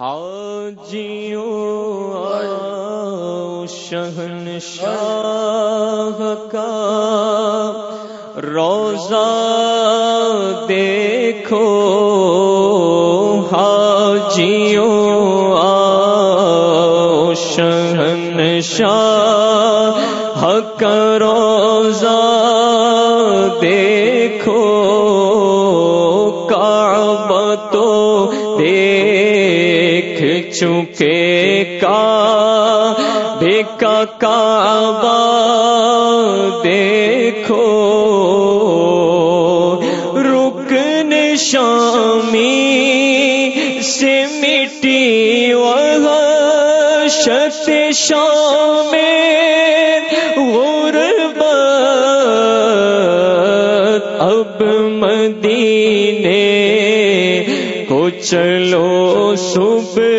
حاجیوں شہن شاہ کا روزہ دیکھو حاجیوں شہن شاہ کا چکے کا بیکا کعبہ دیکھو۔ رکن شامی سے مٹی وہ شت شام غربت۔ اب مدینے کو چلو صبح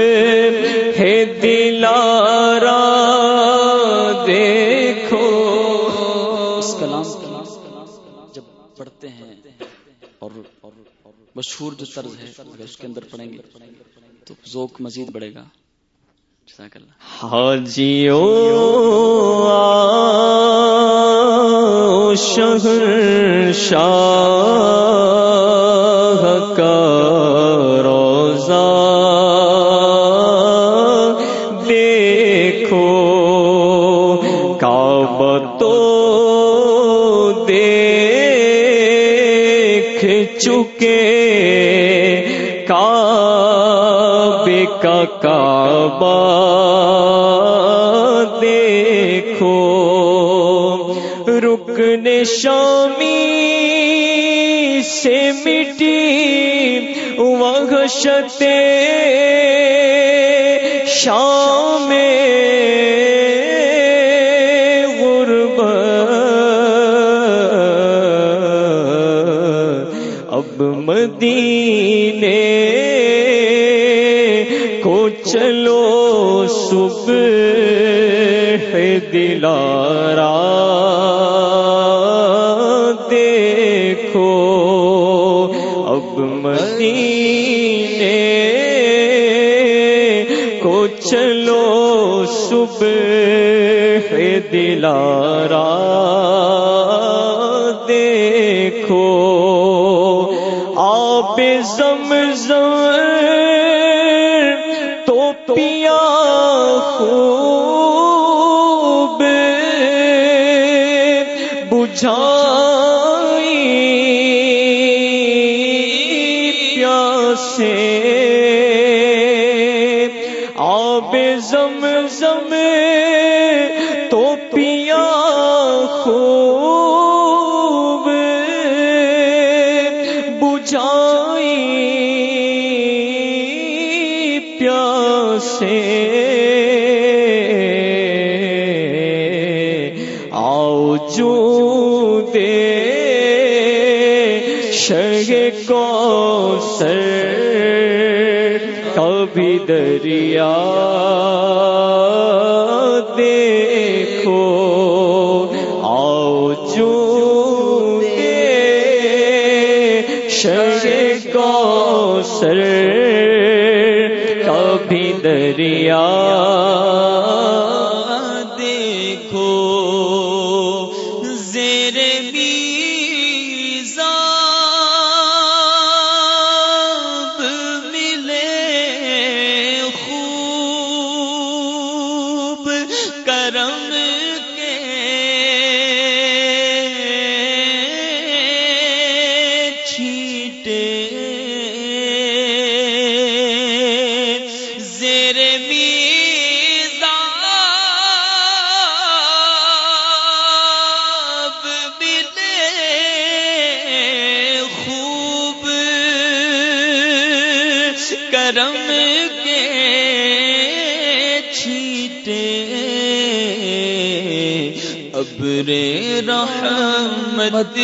پڑھتے ہیں اور مشہور جو طرز ہے اس کے اندر پڑھیں گے تو ذوق مزید بڑھے گا۔ جزاک اللہ۔ حاجیو شہر شاہ کا چکے کعبے کا کعبہ دیکھو۔ رکن شامی سے مٹی وحشت شام چلو صبح دلارا دیکھو اب مدینے کو چلو صبح دلارا دیکھو پیاسے آب زمزم تو پیا خوب بجھائی پیاسے آؤ جو دے شہ کو سر کبھی دریا دیکھو آؤ جو دے شہ کو سر کبھی دریا کرم کے چھیٹے ابر رحمت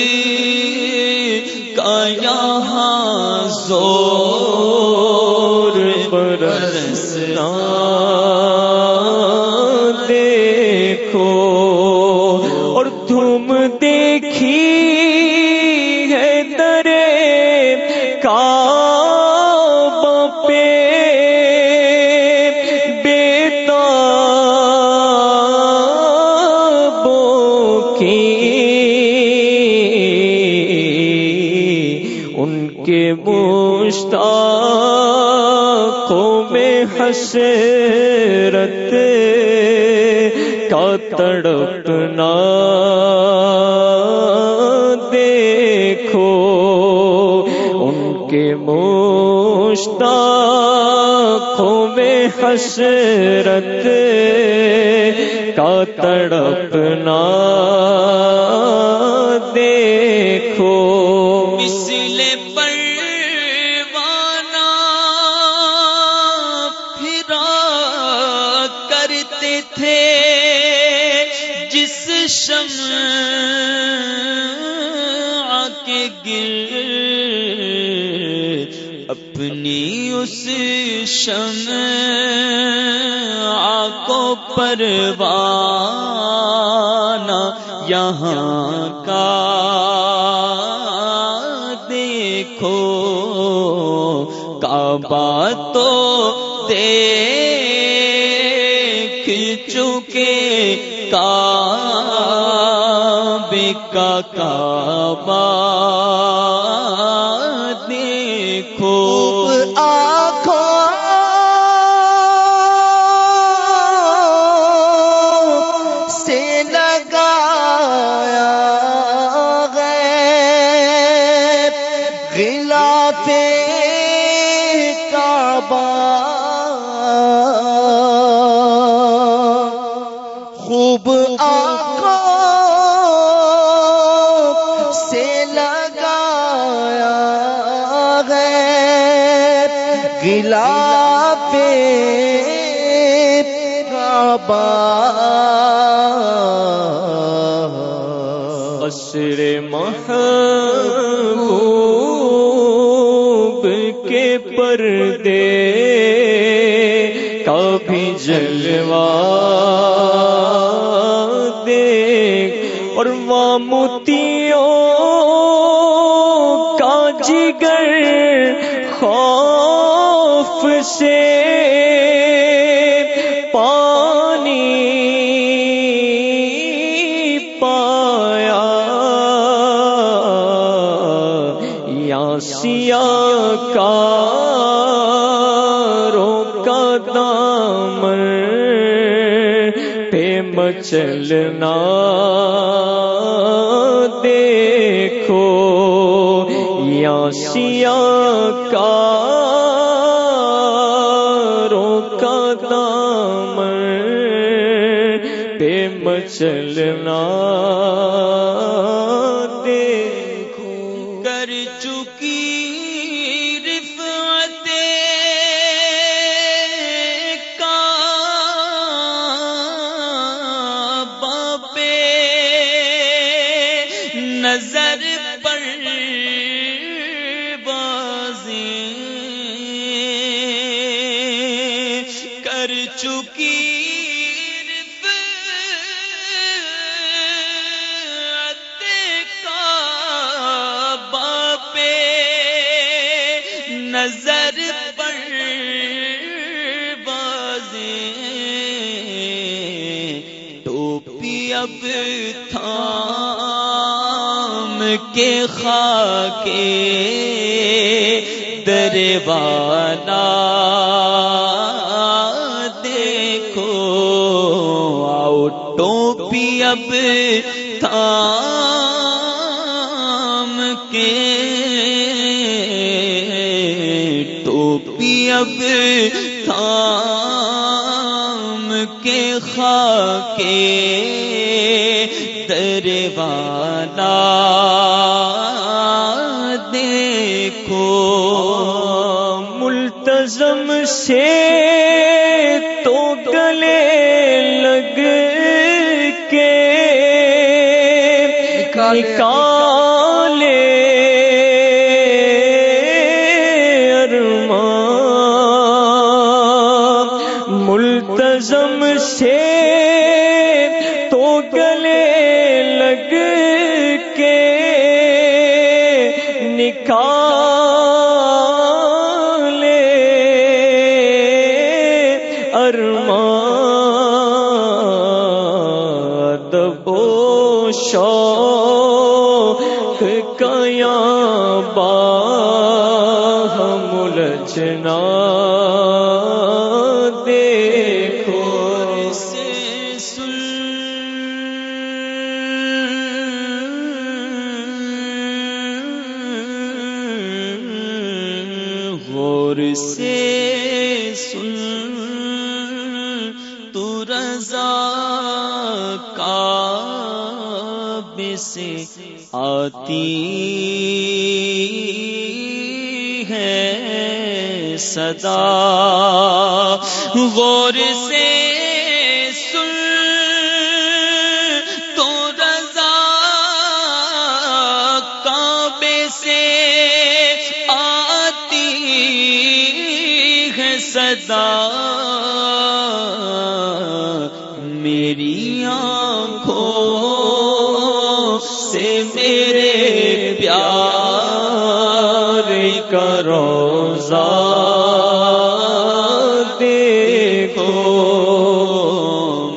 کا یہاں زور برسنا دیکھو۔ کے مشتاقوں میں حسرت کا تڑپنا۔ دیکھو ان کے مشتاقوں میں حسرت کا تڑپنا۔ اپنی اس شم کو پروانا یہاں کا دیکھو، کعبہ تو دیکھ چکے، کعبے کا کعبہ غلاف کعبہ۔ خوب آنکھوں سے لگایا گئے گلا کعبہ۔ قصر محبوب کے پردے کبھی جلوا دے اور وہ موتیوں کا جگر خوف سے پہ مچلنا دیکھو یا سیا کا کا دامن پہ مچلنا دیکھو۔ کر چکی چکی نظر پر بازی ٹوپی اب تھام کے خاکے دروانا اب تام کے ٹوپی اب تام کے خاکے دروانا ارمان دبو شوق کا یا با ملجنا سے سے آتی ہے صدا۔ غور سے سن تو رضا کعبے سے آتی ہے صدا۔ سے میرے پیار کا روزہ دیکھو۔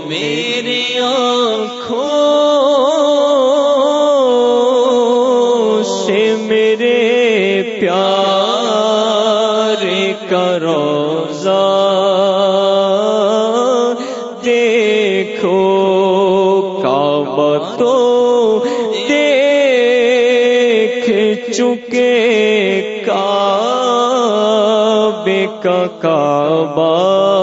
میرے آنکھوں سے میرے پیار کا روزہ کا کعبہ